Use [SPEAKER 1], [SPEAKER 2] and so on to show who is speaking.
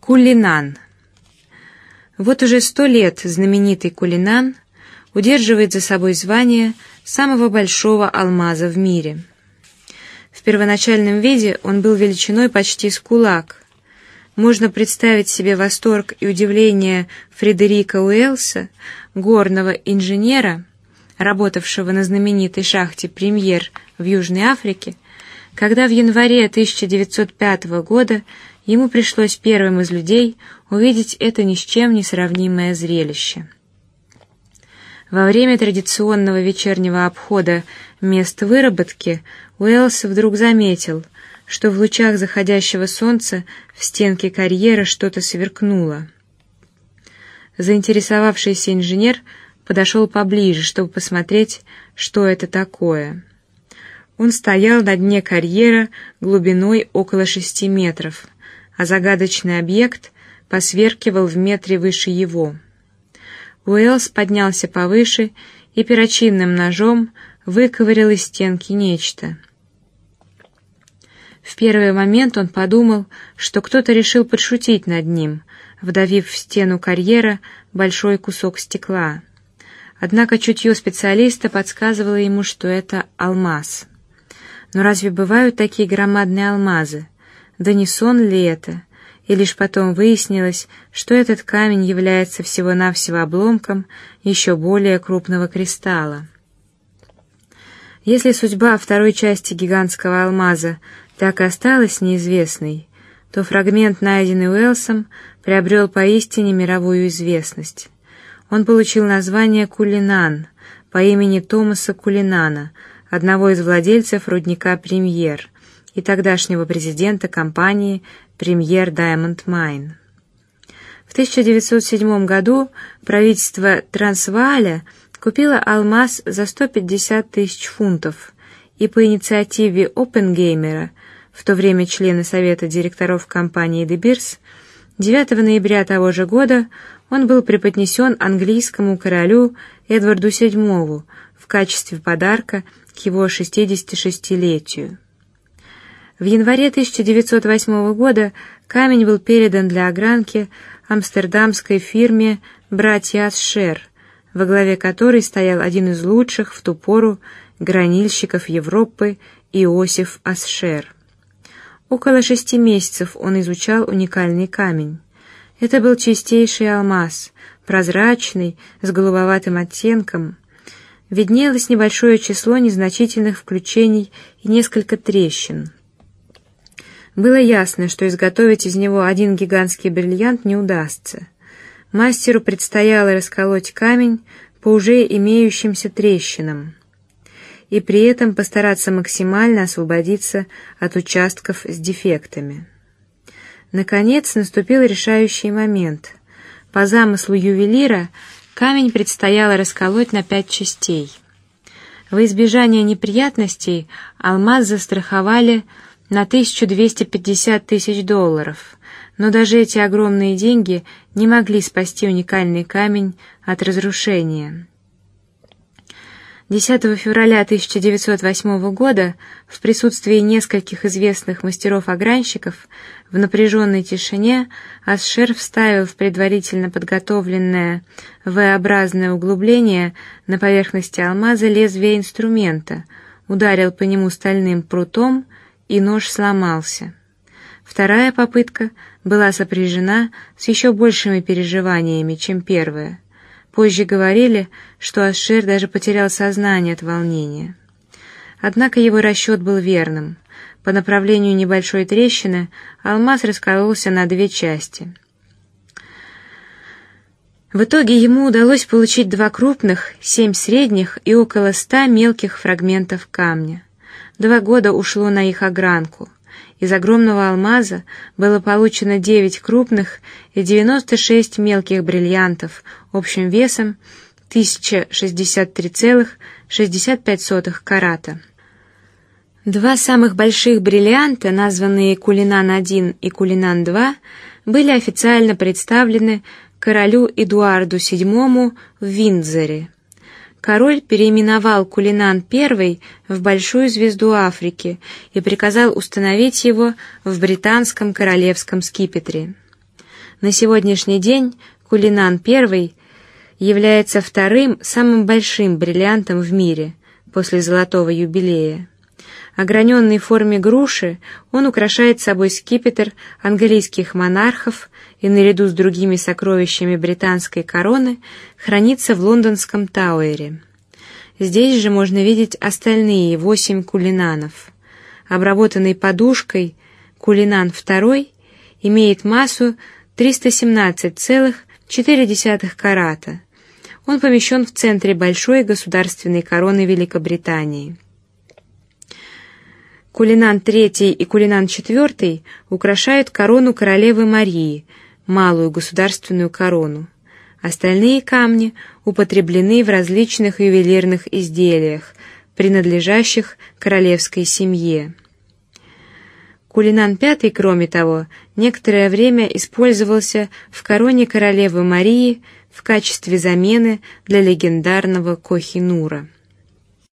[SPEAKER 1] Кулинан. Вот уже сто лет знаменитый Кулинан удерживает за собой звание самого большого алмаза в мире. В первоначальном виде он был величиной почти с кулак. Можно представить себе восторг и удивление Фредерика Уэлса, горного инженера, работавшего на знаменитой шахте Премьер в Южной Африке, когда в январе 1905 года ему пришлось первым из людей увидеть это ни с чем не сравнимое зрелище. Во время традиционного вечернего обхода мест выработки Уэллс вдруг заметил, что в лучах заходящего солнца в стенке карьера что-то сверкнуло. Заинтересовавшийся инженер подошел поближе, чтобы посмотреть, что это такое. Он стоял на дне карьера глубиной около шести метров, а загадочный объект посверкивал в метре выше его. Уэллс поднялся повыше и перочинным ножом выковырял из стенки нечто. В первый момент он подумал, что кто-то решил подшутить над ним, вдавив в стену карьера большой кусок стекла. Однако чутье специалиста подсказывало ему, что это алмаз. Но разве бывают такие громадные алмазы? Да не сон ли это? И лишь потом выяснилось, что этот камень является всего-навсего обломком еще более крупного кристалла. Если судьба второй части гигантского алмаза так и осталась неизвестной, то фрагмент, найденный Уэлсом, приобрел поистине мировую известность. Он получил название Кулинан по имени Томаса Кулинана, одного из владельцев рудника Премьер и тогдашнего президента компании Премьер Diamond Mine. В 1907 году правительство Трансвааля купило алмаз за 150 тысяч фунтов, и по инициативе Оппенгеймера, в то время члена совета директоров компании De Beers, 9 ноября того же года он был преподнесен английскому королю Эдварду VII в качестве подарка к его 66-летию. В январе 1908 года камень был передан для огранки амстердамской фирме братья Асшер, во главе которой стоял один из лучших в ту пору гранильщиков Европы Иосиф Асшер. Около шести месяцев он изучал уникальный камень. Это был чистейший алмаз, прозрачный, с голубоватым оттенком. Виднелось небольшое число незначительных включений и несколько трещин. Было ясно, что изготовить из него один гигантский бриллиант не удастся. Мастеру предстояло расколоть камень по уже имеющимся трещинам и при этом постараться максимально освободиться от участков с дефектами. Наконец наступил решающий момент. По замыслу ювелира камень предстояло расколоть на пять частей. В избежание неприятностей алмаз застраховали на 1250 тысяч долларов, но даже эти огромные деньги не могли спасти уникальный камень от разрушения. 10 февраля 1908 года в присутствии нескольких известных мастеров-огранщиков в напряженной тишине Асшер вставил в предварительно подготовленное V-образное углубление на поверхности алмаза лезвие инструмента, ударил по нему стальным прутом, и нож сломался. Вторая попытка была сопряжена с еще большими переживаниями, чем первая. Позже говорили, что Ашер даже потерял сознание от волнения. Однако его расчет был верным. По направлению небольшой трещины алмаз раскололся на две части. В итоге ему удалось получить два крупных, семь средних и около ста мелких фрагментов камня. Два года ушло на их огранку. Из огромного алмаза было получено 9 крупных и 96 мелких бриллиантов общим весом 1063,65 карата. Два самых больших бриллианта, названные Кулинан-1 и Кулинан-2, были официально представлены королю Эдуарду VII в Виндзоре король переименовал Кулинан I в Большую звезду Африки и приказал установить его в британском королевском скипетре. На сегодняшний день Кулинан I является вторым самым большим бриллиантом в мире после золотого юбилея. Ограненный в форме груши, он украшает собой скипетр английских монархов и наряду с другими сокровищами британской короны хранится в лондонском Тауэре. Здесь же можно видеть остальные восемь кулинанов. Обработанный подушкой кулинан II имеет массу 317,4 карата. Он помещен в центре большой государственной короны Великобритании. Кулинан III и Кулинан IV украшают корону королевы Марии, малую государственную корону. Остальные камни употреблены в различных ювелирных изделиях, принадлежащих королевской семье. Кулинан V, кроме того, некоторое время использовался в короне королевы Марии в качестве замены для легендарного Кохинура.